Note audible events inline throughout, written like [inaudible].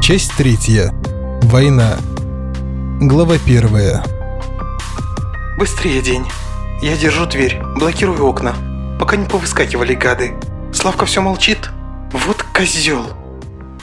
Часть третья. Война. Глава первая. Быстрее, день. Я держу дверь, блокирую окна, пока не повыскакивали гады. Славка все молчит. Вот козел.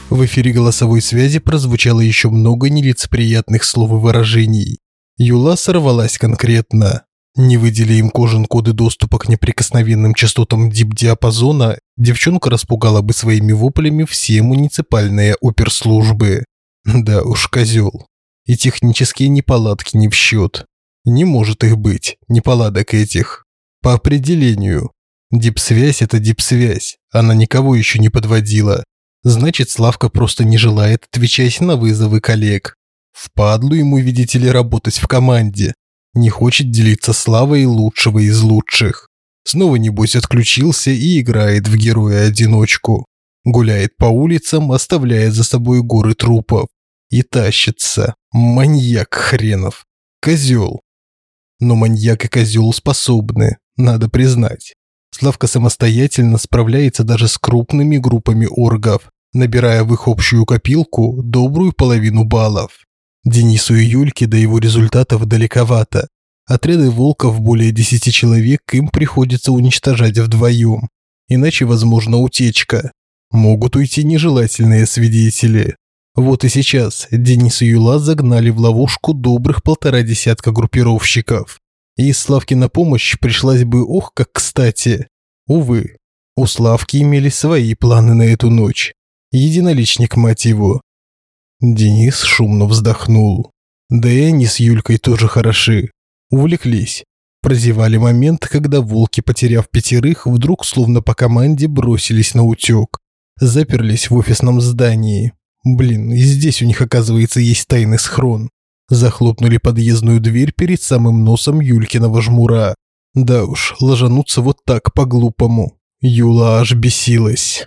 В эфире голосовой связи прозвучало еще много нелицеприятных слов и выражений. Юла сорвалась конкретно. Не выдели им кожан коды доступа к неприкосновенным частотам дип-диапазона, девчонка распугала бы своими воплями все муниципальные оперслужбы. Да уж, козел. И технические неполадки не в счет. Не может их быть, неполадок этих. По определению. Дипсвязь – это дипсвязь. Она никого еще не подводила. Значит, Славка просто не желает отвечать на вызовы коллег. Впадлу ему, видите ли, работать в команде. Не хочет делиться славой лучшего из лучших. Снова, небось, отключился и играет в героя-одиночку. Гуляет по улицам, оставляя за собой горы трупов. И тащится. Маньяк хренов. Козел. Но маньяк и козел способны, надо признать. Славка самостоятельно справляется даже с крупными группами оргов, набирая в их общую копилку добрую половину баллов. Денису и Юльке до его результатов далековато. Отряды волков более 10 человек им приходится уничтожать вдвоем. Иначе возможна утечка. Могут уйти нежелательные свидетели. Вот и сейчас Денис и Юла загнали в ловушку добрых полтора десятка группировщиков. И Славке на помощь пришлась бы ох как кстати. Увы, у Славки имелись свои планы на эту ночь. Единоличник, мать его. Денис шумно вздохнул. Да и они с Юлькой тоже хороши. Увлеклись. Прозевали момент, когда волки, потеряв пятерых, вдруг словно по команде бросились на утёк. Заперлись в офисном здании. Блин, и здесь у них, оказывается, есть тайный схрон. Захлопнули подъездную дверь перед самым носом Юлькиного жмура. Да уж, ложануться вот так по-глупому. Юла аж бесилась.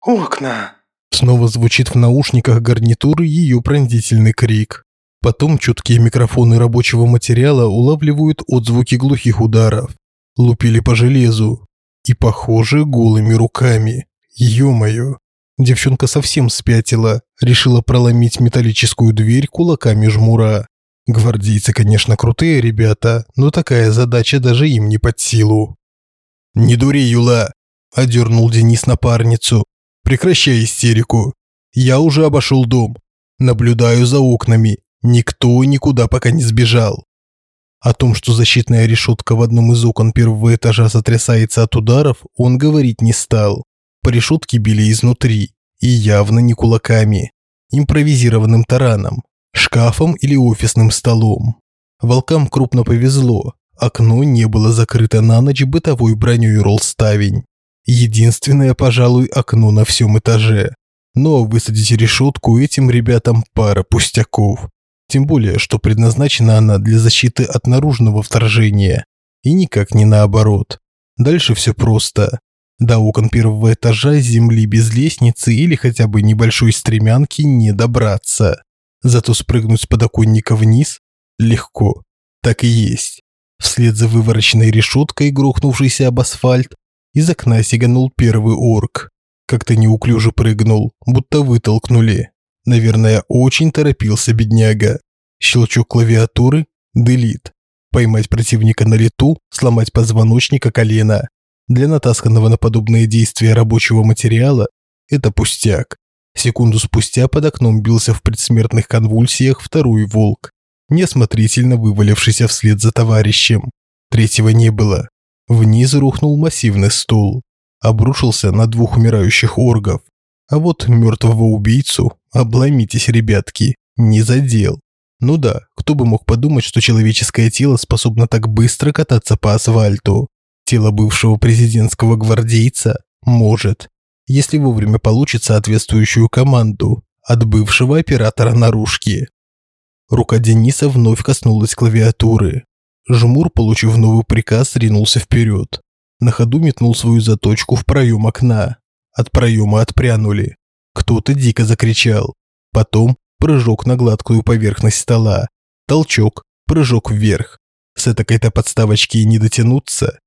Окна. Снова звучит в наушниках гарнитуры ее пронзительный крик. Потом чуткие микрофоны рабочего материала улавливают отзвуки глухих ударов. Лупили по железу. И, похоже, голыми руками. Ё-моё. Девчонка совсем спятила, решила проломить металлическую дверь кулаками жмура. Гвардейцы, конечно, крутые ребята, но такая задача даже им не под силу. «Не дури, Юла!» – одернул Денис напарницу. «Прекращай истерику. Я уже обошел дом. Наблюдаю за окнами. Никто никуда пока не сбежал». О том, что защитная решетка в одном из окон первого этажа сотрясается от ударов, он говорить не стал. По решетке били изнутри, и явно не кулаками, импровизированным тараном, шкафом или офисным столом. Волкам крупно повезло, окно не было закрыто на ночь бытовой броней роллставень. Единственное, пожалуй, окно на всем этаже. Но высадить решетку этим ребятам пара пустяков. Тем более, что предназначена она для защиты от наружного вторжения. И никак не наоборот. Дальше все просто. До окон первого этажа земли без лестницы или хотя бы небольшой стремянки не добраться. Зато спрыгнуть с подоконника вниз легко. Так и есть. Вслед за вывороченной решеткой, грохнувшейся об асфальт, из окна сиганул первый орк. Как-то неуклюже прыгнул, будто вытолкнули. Наверное, очень торопился бедняга. Щелчок клавиатуры – делит. Поймать противника на лету, сломать позвоночника колена. Для натасканного на подобные действия рабочего материала это пустяк. Секунду спустя под окном бился в предсмертных конвульсиях второй волк, неосмотрительно вывалившийся вслед за товарищем. Третьего не было. Вниз рухнул массивный стол. Обрушился на двух умирающих оргов. А вот мертвого убийцу, обломитесь, ребятки, не задел. Ну да, кто бы мог подумать, что человеческое тело способно так быстро кататься по асфальту. Тело бывшего президентского гвардейца может, если вовремя получит соответствующую команду от бывшего оператора наружки. Рука Дениса вновь коснулась клавиатуры. Жмур, получив новый приказ, ринулся вперед. На ходу метнул свою заточку в проем окна. От проема отпрянули. Кто-то дико закричал. Потом прыжок на гладкую поверхность стола. Толчок, прыжок вверх. С этой-то подставочки и не дотянуться.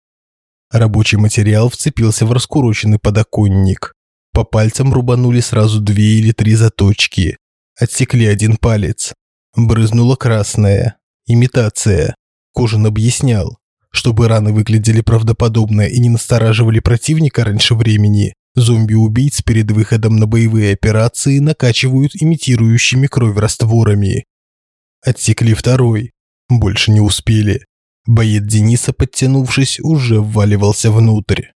Рабочий материал вцепился в раскуроченный подоконник. По пальцам рубанули сразу две или три заточки. Отсекли один палец. Брызнула красная. Имитация. Кожин объяснял, чтобы раны выглядели правдоподобно и не настораживали противника раньше времени, зомби-убийц перед выходом на боевые операции накачивают имитирующими кровь растворами. Отсекли второй. Больше не успели. Боец Дениса, подтянувшись, уже вваливался внутрь.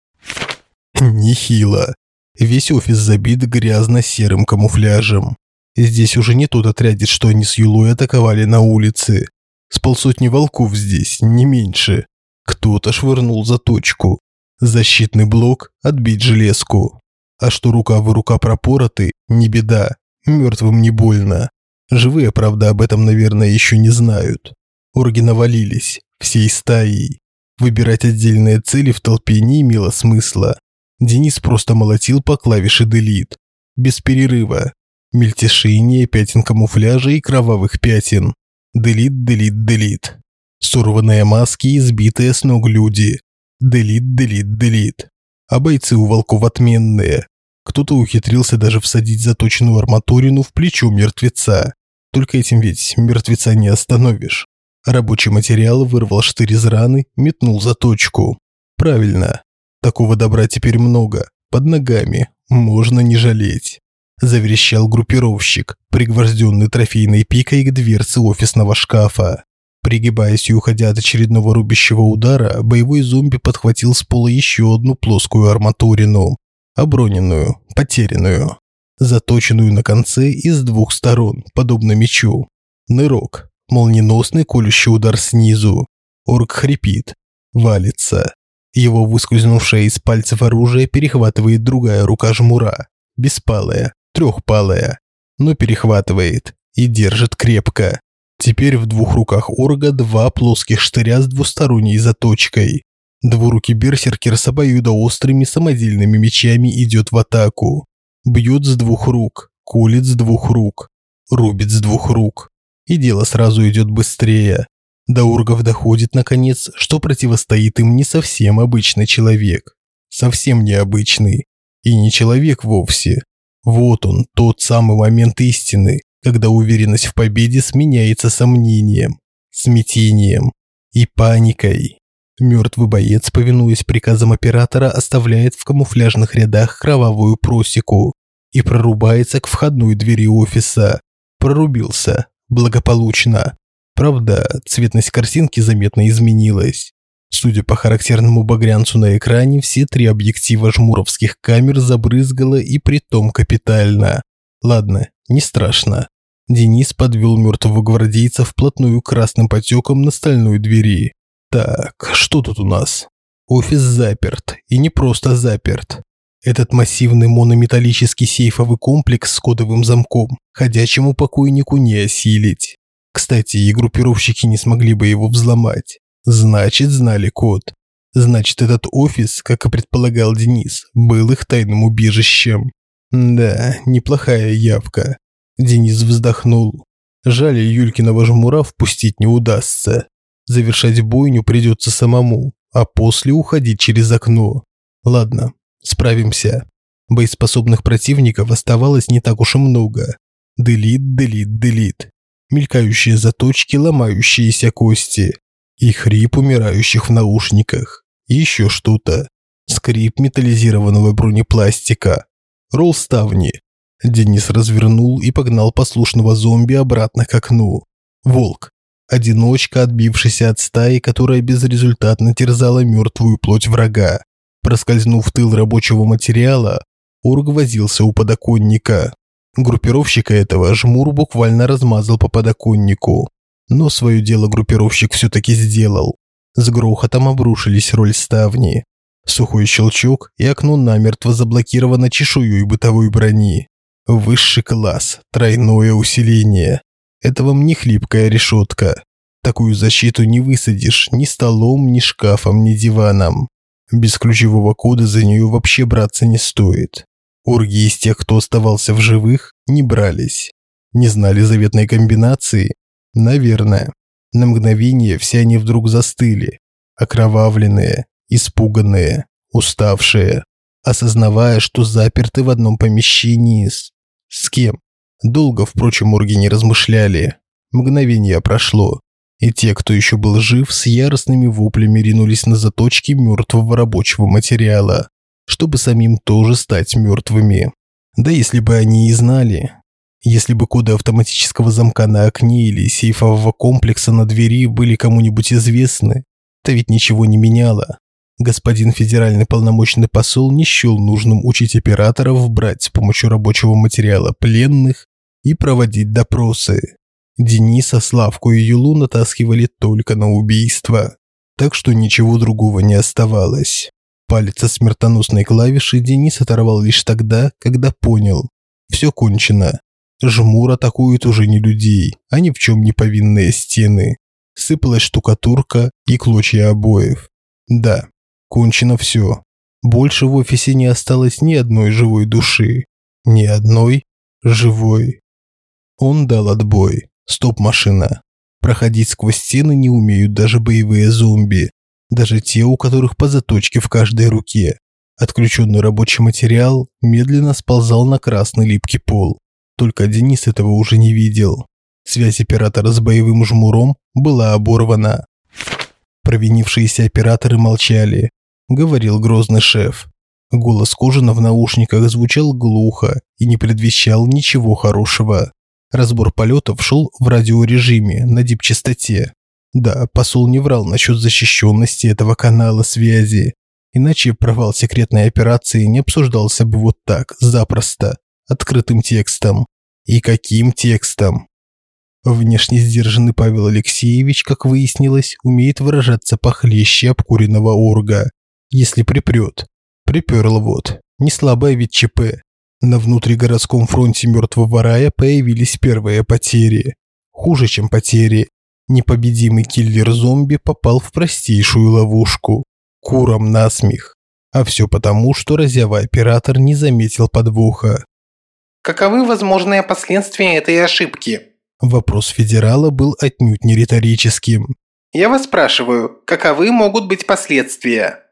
Нехило. Весь офис забит грязно-серым камуфляжем. Здесь уже не тот отрядец, что они с Юлой атаковали на улице. С полсотни волков здесь, не меньше. Кто-то швырнул за точку. Защитный блок – отбить железку. А что рука в рука пропороты – не беда. Мертвым не больно. Живые, правда, об этом, наверное, еще не знают. Орги навалились, всей стаей. Выбирать отдельные цели в толпе не имело смысла. Денис просто молотил по клавише Delete. Без перерыва. Мельтешение пятен камуфляжа и кровавых пятен. Delete, delete, delete. Сорванные маски и сбитые с ног люди. Delete, delete, delete. А бойцы у волков отменные. Кто-то ухитрился даже всадить заточенную арматурину в плечо мертвеца. Только этим ведь мертвеца не остановишь. Рабочий материал вырвал штырь из раны, метнул заточку. Правильно. Такого добра теперь много. Под ногами. Можно не жалеть. Заверещал группировщик, пригвожденный трофейной пикой к дверце офисного шкафа. Пригибаясь и уходя от очередного рубящего удара, боевой зомби подхватил с пола еще одну плоскую арматурину. Оброненную, потерянную. Заточенную на конце и с двух сторон, подобно мечу. Нырок. Молниеносный колющий удар снизу. Орк хрипит. Валится. Его выскользнувшее из пальцев оружие перехватывает другая рука жмура. Беспалая, трехпалая, но перехватывает и держит крепко. Теперь в двух руках орга два плоских штыря с двусторонней заточкой. Двурукий берсеркер с обоюдоострыми самодельными мечами идет в атаку. Бьет с двух рук, колет с двух рук, рубит с двух рук. И дело сразу идет быстрее. До ургов доходит, наконец, что противостоит им не совсем обычный человек. Совсем необычный. И не человек вовсе. Вот он, тот самый момент истины, когда уверенность в победе сменяется сомнением, смятением и паникой. Мертвый боец, повинуясь приказам оператора, оставляет в камуфляжных рядах кровавую просеку и прорубается к входной двери офиса. Прорубился. Благополучно. Правда, цветность картинки заметно изменилась. Судя по характерному багрянцу на экране, все три объектива жмуровских камер забрызгало и притом капитально. Ладно, не страшно. Денис подвел мертвого гвардейца вплотную красным потеком на стальной двери. Так, что тут у нас? Офис заперт, и не просто заперт. Этот массивный монометаллический сейфовый комплекс с кодовым замком ходячему покойнику не осилить. Кстати, и группировщики не смогли бы его взломать. Значит, знали код. Значит, этот офис, как и предполагал Денис, был их тайным убежищем. Да, неплохая явка. Денис вздохнул. Жаль, Юлькиного жмура впустить не удастся. Завершать бойню придется самому, а после уходить через окно. Ладно, справимся. Боеспособных противников оставалось не так уж и много. Делит, делит, делит мелькающие заточки, ломающиеся кости, и хрип умирающих в наушниках, еще что-то. Скрип металлизированного бронепластика. Ролл ставни. Денис развернул и погнал послушного зомби обратно к окну. Волк. Одиночка, отбившийся от стаи, которая безрезультатно терзала мертвую плоть врага. Проскользнув в тыл рабочего материала, Орг возился у подоконника. Группировщика этого Жмур буквально размазал по подоконнику. Но свое дело группировщик все-таки сделал. С грохотом обрушились роль ставни. Сухой щелчок, и окно намертво заблокировано чешуей бытовой брони. Высший класс, тройное усиление. Это вам не хлипкая решетка. Такую защиту не высадишь ни столом, ни шкафом, ни диваном. Без ключевого кода за нее вообще браться не стоит. Орги из тех, кто оставался в живых, не брались. Не знали заветной комбинации? Наверное. На мгновение все они вдруг застыли, окровавленные, испуганные, уставшие. осознавая, что заперты в одном помещении с... С кем? Долго, впрочем, орги не размышляли. Мгновение прошло, и те, кто еще был жив, с яростными воплями ринулись на заточки мертвого рабочего материала, чтобы самим тоже стать мертвыми. Да если бы они и знали, если бы коды автоматического замка на окне или сейфового комплекса на двери были кому-нибудь известны, то ведь ничего не меняло. Господин федеральный полномочный посол не счел нужным учить операторов брать с помощью рабочего материала пленных и проводить допросы. Дениса, Славку и Юлу натаскивали только на убийство, так что ничего другого не оставалось. Палец от смертоносной клавиши Денис оторвал лишь тогда, когда понял – все кончено. Жмур атакует уже не людей, а ни в чем не повинные стены. Сыпалась штукатурка и клочья обоев. Да, кончено все. Больше в офисе не осталось ни одной живой души. Ни одной живой. Он дал отбой. Стоп-машина. Проходить сквозь стены не умеют даже боевые зомби. Даже те, у которых по заточке в каждой руке. Отключенный рабочий материал медленно сползал на красный липкий пол. Только Денис этого уже не видел. Связь оператора с боевым жмуром была оборвана. Провинившиеся операторы молчали. Говорил грозный шеф. Голос Кожина в наушниках звучал глухо и не предвещал ничего хорошего. Разбор полетов шел в радиорежиме на дип-частоте. Да, посол не врал насчет защищенности этого канала связи. Иначе провал секретной операции не обсуждался бы вот так, запросто открытым текстом. И каким текстом? Внешне сдержанный Павел Алексеевич, как выяснилось, умеет выражаться похлеще обкуренного орга, если припрет. Приперл вот. Не слабое ведь ЧП. На внутригородском фронте Мертвого рая появились первые потери. Хуже, чем потери. Непобедимый киллер-зомби попал в простейшую ловушку. Куром насмех. А все потому, что разявый оператор не заметил подвоха. Каковы возможные последствия этой ошибки? Вопрос федерала был отнюдь не риторическим. Я вас спрашиваю, каковы могут быть последствия?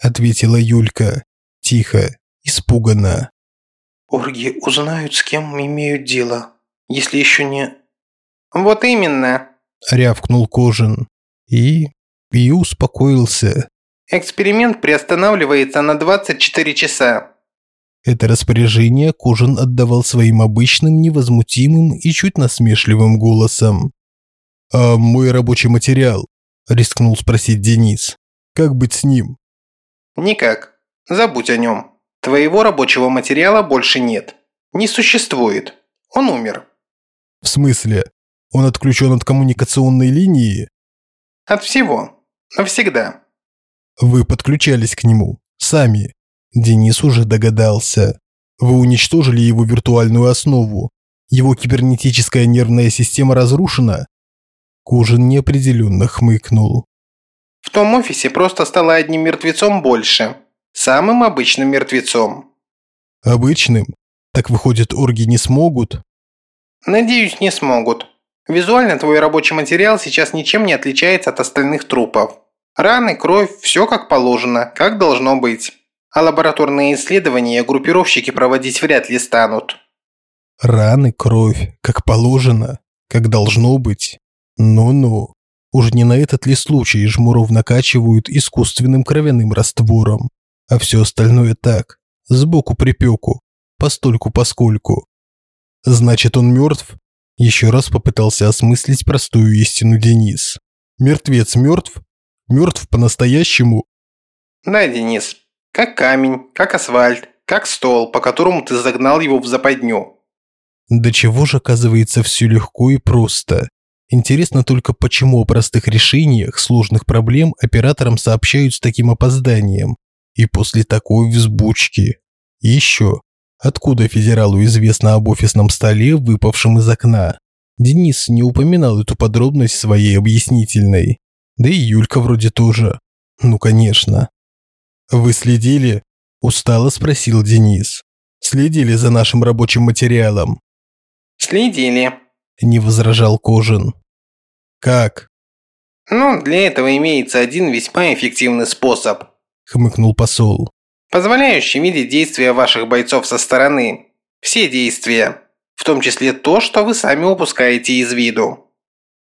Ответила Юлька. Тихо, испуганно. Орги узнают, с кем имеют дело, если еще не... Вот именно. Рявкнул Кожин. И... и успокоился. Эксперимент приостанавливается на 24 часа. Это распоряжение Кожин отдавал своим обычным, невозмутимым и чуть насмешливым голосом. «А мой рабочий материал?» – рискнул спросить Денис. «Как быть с ним?» «Никак. Забудь о нем. Твоего рабочего материала больше нет. Не существует. Он умер». «В смысле? Он отключен от коммуникационной линии?» «От всего. Навсегда». «Вы подключались к нему. Сами. Денис уже догадался. Вы уничтожили его виртуальную основу. Его кибернетическая нервная система разрушена. Кужин неопределенно хмыкнул. В том офисе просто стало одним мертвецом больше. Самым обычным мертвецом. Обычным? Так выходит, орги не смогут? Надеюсь, не смогут. Визуально твой рабочий материал сейчас ничем не отличается от остальных трупов. Раны, кровь, все как положено, как должно быть. А лабораторные исследования группировщики проводить вряд ли станут. Раны, кровь, как положено, как должно быть. Ну-ну. Уж не на этот ли случай жмуров накачивают искусственным кровяным раствором, а все остальное так, сбоку припеку, постольку-поскольку. Значит, он мертв? Еще раз попытался осмыслить простую истину Денис. Мертвец мертв? Мертв по-настоящему? Да, Денис, как камень, как асфальт, как стол, по которому ты загнал его в западню. До чего же оказывается все легко и просто. Интересно только, почему о простых решениях сложных проблем операторам сообщают с таким опозданием и после такой взбучки. И еще, откуда федералу известно об офисном столе, выпавшем из окна? Денис не упоминал эту подробность своей объяснительной. Да и Юлька вроде тоже. Ну, конечно. «Вы следили?» – устало спросил Денис. «Следили за нашим рабочим материалом?» «Следили», – не возражал Кожин. «Как?» «Ну, для этого имеется один весьма эффективный способ», – хмыкнул посол. позволяющий видеть действия ваших бойцов со стороны. Все действия, в том числе то, что вы сами упускаете из виду.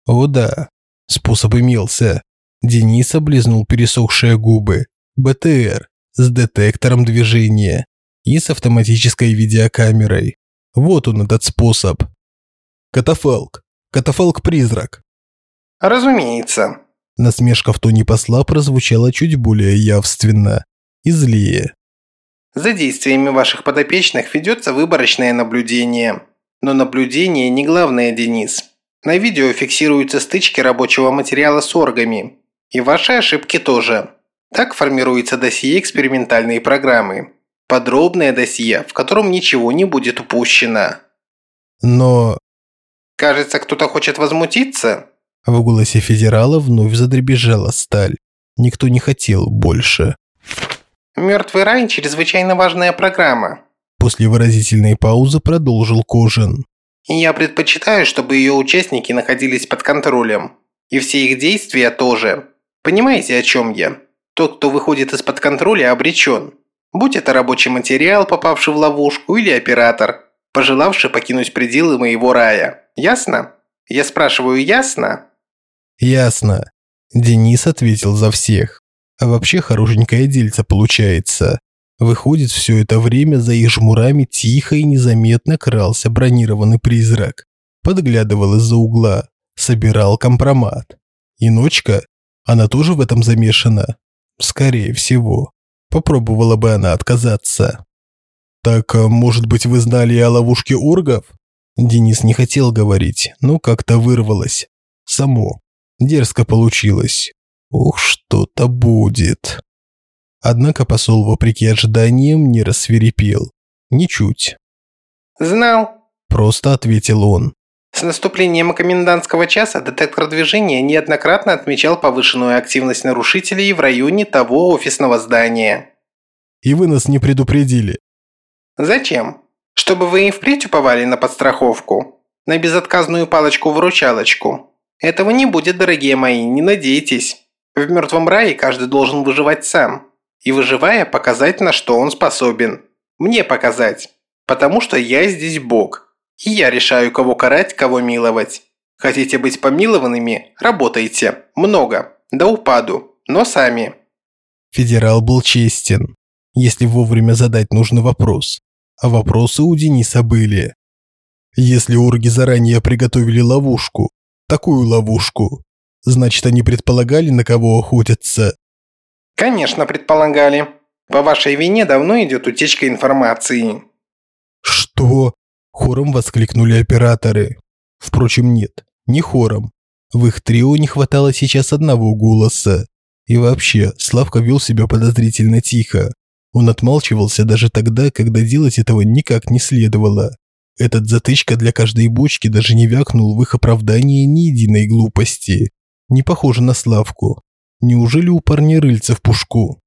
О да, способ имелся. Денис облизнул пересохшие губы. БТР с детектором движения и с автоматической видеокамерой. Вот он этот способ. Катафалк. Катафалк-призрак. Разумеется. Насмешка в тоне посла прозвучала чуть более явственно и злее. За действиями ваших подопечных ведется выборочное наблюдение. Но наблюдение не главное, Денис. На видео фиксируются стычки рабочего материала с оргами. И ваши ошибки тоже. Так формируется досье экспериментальной программы. Подробное досье, в котором ничего не будет упущено. Но... Кажется, кто-то хочет возмутиться? В голосе федерала вновь задребезжала сталь. Никто не хотел больше. «Мертвый рай – чрезвычайно важная программа», После выразительной паузы продолжил Кожин. «И я предпочитаю, чтобы ее участники находились под контролем. И все их действия тоже. Понимаете, о чем я? Тот, кто выходит из-под контроля, обречен. Будь это рабочий материал, попавший в ловушку, или оператор, пожелавший покинуть пределы моего рая. Ясно? Я спрашиваю, ясно?» «Ясно». Денис ответил за всех. А вообще хорошенькое дельце получается. Выходит, все это время за их жмурами тихо и незаметно крался бронированный призрак. Подглядывал из-за угла, собирал компромат. И ночка, она тоже в этом замешана? Скорее всего. Попробовала бы она отказаться. «Так, а может быть, вы знали о ловушке оргов?» Денис не хотел говорить, но как-то вырвалось. Само. Дерзко получилось. Ох, что-то будет. Однако посол, вопреки ожиданиям, не рассверепел. Ничуть. «Знал», – просто ответил он. С наступлением комендантского часа детектор движения неоднократно отмечал повышенную активность нарушителей в районе того офисного здания. «И вы нас не предупредили». «Зачем? Чтобы вы и впредь уповали на подстраховку? На безотказную палочку-выручалочку? Этого не будет, дорогие мои, не надейтесь. В мертвом рае каждый должен выживать сам. И выживая, показать, на что он способен. Мне показать. Потому что я здесь Бог. И я решаю, кого карать, кого миловать. Хотите быть помилованными – работайте. Много. До упаду. Но сами. Федерал был честен, если вовремя задать нужный вопрос. А вопросы у Дениса были. Если орги заранее приготовили ловушку, такую ловушку, Значит, они предполагали, на кого охотятся? Конечно, предполагали. По вашей вине давно идет утечка информации. Что? Хором воскликнули операторы. Впрочем, нет, не хором. В их трио не хватало сейчас одного голоса. И вообще, Славка вел себя подозрительно тихо. Он отмалчивался даже тогда, когда делать этого никак не следовало. Этот затычка для каждой бочки даже не вякнул в их оправдании ни единой глупости не похоже на Славку. Неужели у парня рыльца в пушку?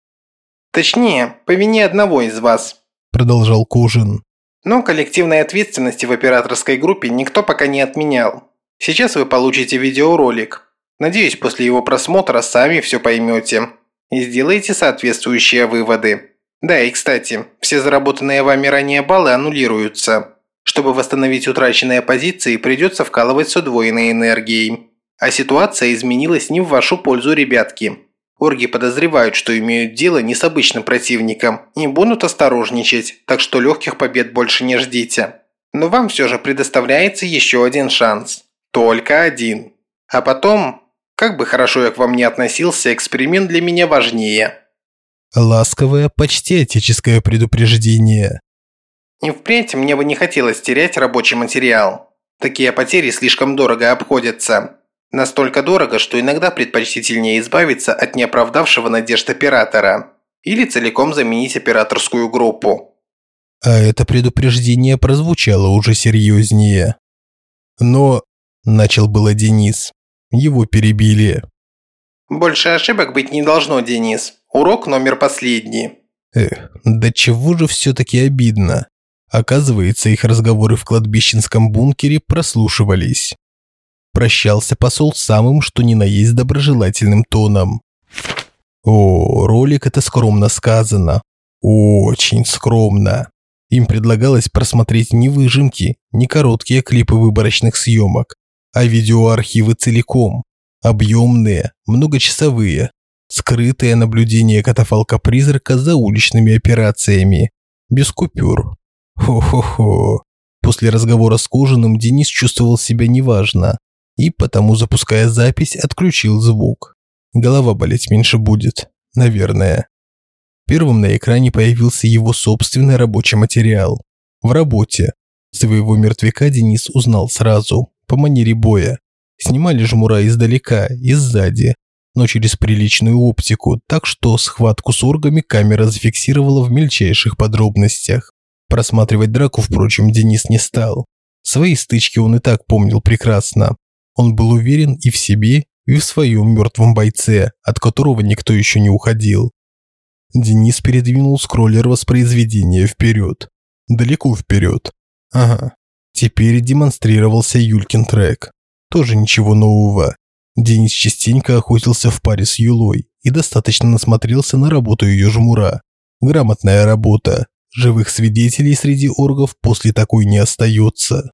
Точнее, по вине одного из вас, продолжал Кожин. Но коллективной ответственности в операторской группе никто пока не отменял. Сейчас вы получите видеоролик. Надеюсь, после его просмотра сами все поймете и сделаете соответствующие выводы. Да, и кстати, все заработанные вами ранее баллы аннулируются. Чтобы восстановить утраченные позиции, придется вкалывать с удвоенной энергией. А ситуация изменилась не в вашу пользу, ребятки. Орги подозревают, что имеют дело не с обычным противником и будут осторожничать, так что легких побед больше не ждите. Но вам все же предоставляется еще один шанс. Только один. А потом, как бы хорошо я к вам не относился, эксперимент для меня важнее. Ласковое, почти отеческое предупреждение. И впредь мне бы не хотелось терять рабочий материал. Такие потери слишком дорого обходятся. Настолько дорого, что иногда предпочтительнее избавиться от неоправдавшего надежд оператора или целиком заменить операторскую группу. А это предупреждение прозвучало уже серьезнее. Но, начал было Денис, его перебили. Больше ошибок быть не должно, Денис. Урок номер последний. Эх, да чего же все-таки обидно. Оказывается, их разговоры в кладбищенском бункере прослушивались прощался посол самым что ни на есть доброжелательным тоном. О, ролик это скромно сказано. Очень скромно. Им предлагалось просмотреть не выжимки, не короткие клипы выборочных съемок, а видеоархивы целиком, объемные, многочасовые, скрытое наблюдение катафалка-призрака за уличными операциями, без купюр. Хо-хо-хо. После разговора с Кожаным Денис чувствовал себя неважно, и потому, запуская запись, отключил звук. Голова болеть меньше будет, наверное. Первым на экране появился его собственный рабочий материал. В работе. Своего мертвяка Денис узнал сразу, по манере боя. Снимали жмура издалека и сзади, но через приличную оптику, так что схватку с оргами камера зафиксировала в мельчайших подробностях. Просматривать драку, впрочем, Денис не стал. Свои стычки он и так помнил прекрасно. Он был уверен и в себе, и в своем мертвом бойце, от которого никто еще не уходил. Денис передвинул скроллер воспроизведения вперед. Далеко вперед. Ага. Теперь демонстрировался Юлькин трек. Тоже ничего нового. Денис частенько охотился в паре с Юлой и достаточно насмотрелся на работу ее жмура. Грамотная работа. Живых свидетелей среди оргов после такой не остается.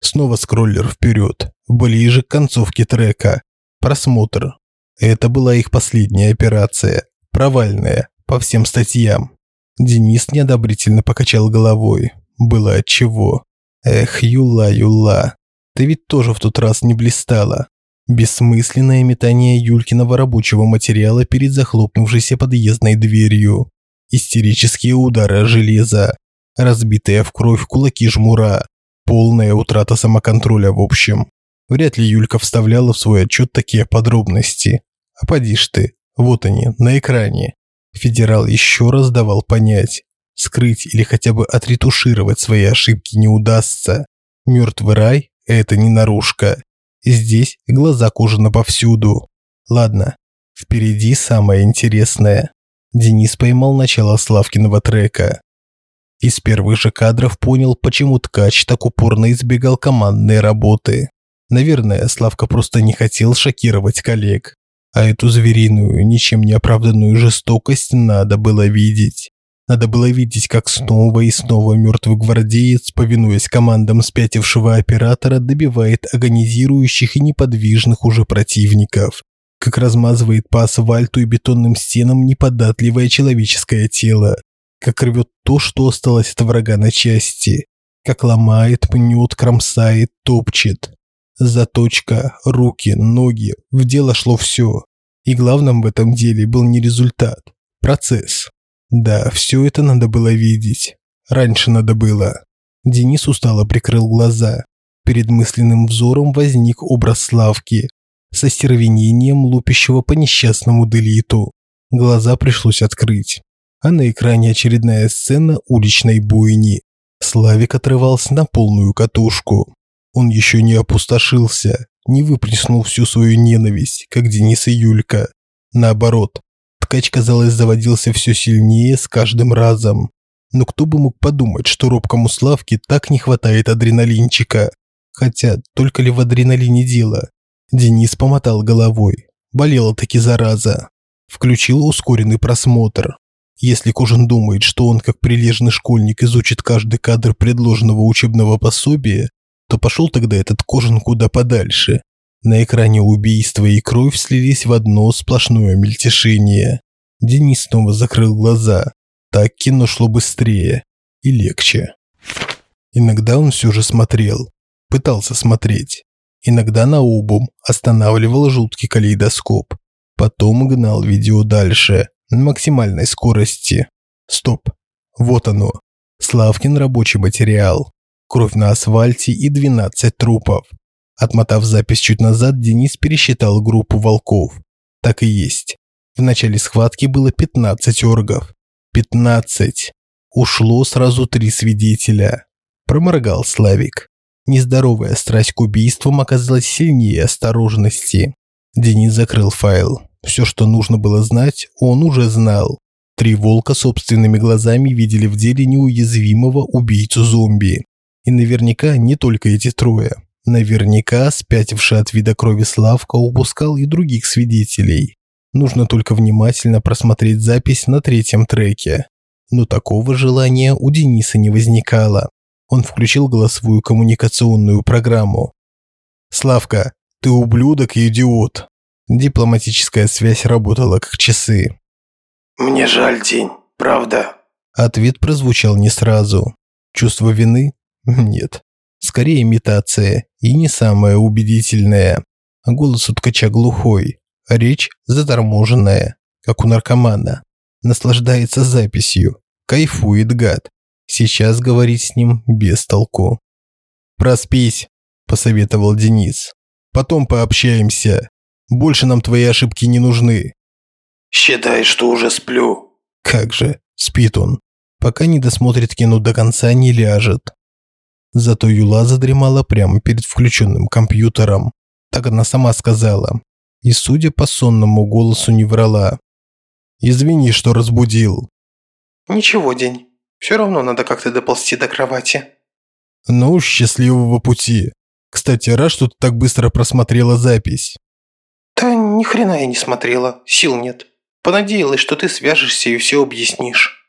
Снова скроллер вперед, ближе к концовке трека. Просмотр. Это была их последняя операция. Провальная, по всем статьям. Денис неодобрительно покачал головой. Было отчего. Эх, Юла, Юла, ты ведь тоже в тот раз не блистала. Бессмысленное метание Юлькиного рабочего материала перед захлопнувшейся подъездной дверью. Истерические удары о железо. Разбитые в кровь кулаки жмура. Полная утрата самоконтроля в общем. Вряд ли Юлька вставляла в свой отчет такие подробности. А поди ж ты, вот они, на экране. Федерал еще раз давал понять. Скрыть или хотя бы отретушировать свои ошибки не удастся. Мертвый рай – это не наружка. Здесь глаза кожаны повсюду. Ладно, впереди самое интересное. Денис поймал начало Славкиного трека. Из первых же кадров понял, почему ткач так упорно избегал командной работы. Наверное, Славка просто не хотел шокировать коллег. А эту звериную, ничем не оправданную жестокость надо было видеть. Надо было видеть, как снова и снова мертвый гвардеец, повинуясь командам спятившего оператора, добивает агонизирующих и неподвижных уже противников. Как размазывает по асфальту и бетонным стенам неподатливое человеческое тело. Как рвет то, что осталось от врага на части. Как ломает, пнет, кромсает, топчет. Заточка, руки, ноги, в дело шло все. И главным в этом деле был не результат, процесс. Да, все это надо было видеть. Раньше надо было. Денис устало прикрыл глаза. Перед мысленным взором возник образ Славки со стервенением лупящего по несчастному делиту. Глаза пришлось открыть. А на экране очередная сцена уличной бойни. Славик отрывался на полную катушку. Он еще не опустошился, не выплеснул всю свою ненависть, как Денис и Юлька. Наоборот, Ткач, казалось, заводился все сильнее с каждым разом. Но кто бы мог подумать, что робкому Славке так не хватает адреналинчика. Хотя, только ли в адреналине дело? Денис помотал головой. Болела таки зараза. Включил ускоренный просмотр. Если Кожин думает, что он, как прилежный школьник, изучит каждый кадр предложенного учебного пособия, то пошел тогда этот Кожин куда подальше. На экране убийство и кровь слились в одно сплошное мельтешение. Денис снова закрыл глаза. Так кино шло быстрее и легче. Иногда он все же смотрел, пытался смотреть. Иногда на обум останавливал жуткий калейдоскоп. Потом гнал видео дальше, на максимальной скорости. Стоп. Вот оно. Славкин рабочий материал. Кровь на асфальте и 12 трупов. Отмотав запись чуть назад, Денис пересчитал группу волков. Так и есть. В начале схватки было 15 оргов. 15. Ушло сразу три свидетеля. Проморгал Славик. Нездоровая страсть к убийствам оказалась сильнее осторожности. Денис закрыл файл. Все, что нужно было знать, он уже знал. Три волка собственными глазами видели в деле неуязвимого убийцу зомби. И наверняка не только эти трое. Наверняка спятивший от вида крови Славка упускал и других свидетелей. Нужно только внимательно просмотреть запись на третьем треке. но такого желания у Дениса не возникало. Он включил голосовую коммуникационную программу. «Славка, ты ублюдок и идиот!» Дипломатическая связь работала как часы. «Мне жаль, День, правда?» Ответ прозвучал не сразу. Чувство вины? [laughs] Нет. Скорее имитация, и не самая убедительная. Голос у ткача глухой, речь заторможенная, как у наркомана. Наслаждается записью, кайфует гад. Сейчас говорить с ним без толку. «Проспись», – посоветовал Денис. «Потом пообщаемся. Больше нам твои ошибки не нужны». «Считай, что уже сплю». Как же, спит он. Пока не досмотрит кино до конца, не ляжет. Зато Юла задремала прямо перед включенным компьютером. Так она сама сказала. И, судя по сонному голосу, не врала. «Извини, что разбудил». «Ничего, День. Все равно надо как-то доползти до кровати». «Ну, счастливого пути. Кстати, рад, что ты так быстро просмотрела запись». «Да ни хрена я не смотрела. Сил нет. Понадеялась, что ты свяжешься и все объяснишь».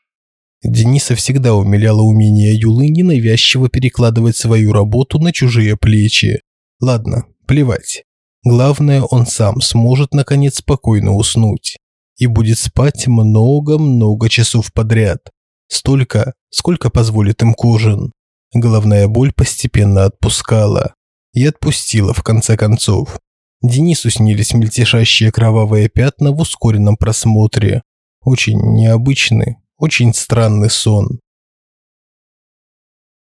Дениса всегда умиляло умение Юлы ненавязчиво перекладывать свою работу на чужие плечи. Ладно, плевать. Главное, он сам сможет наконец спокойно уснуть. И будет спать много-много часов подряд. Столько, сколько позволит им кожан. Головная боль постепенно отпускала. И отпустила в конце концов. Денису снились мельтешащие кровавые пятна в ускоренном просмотре. Очень необычный, очень странный сон.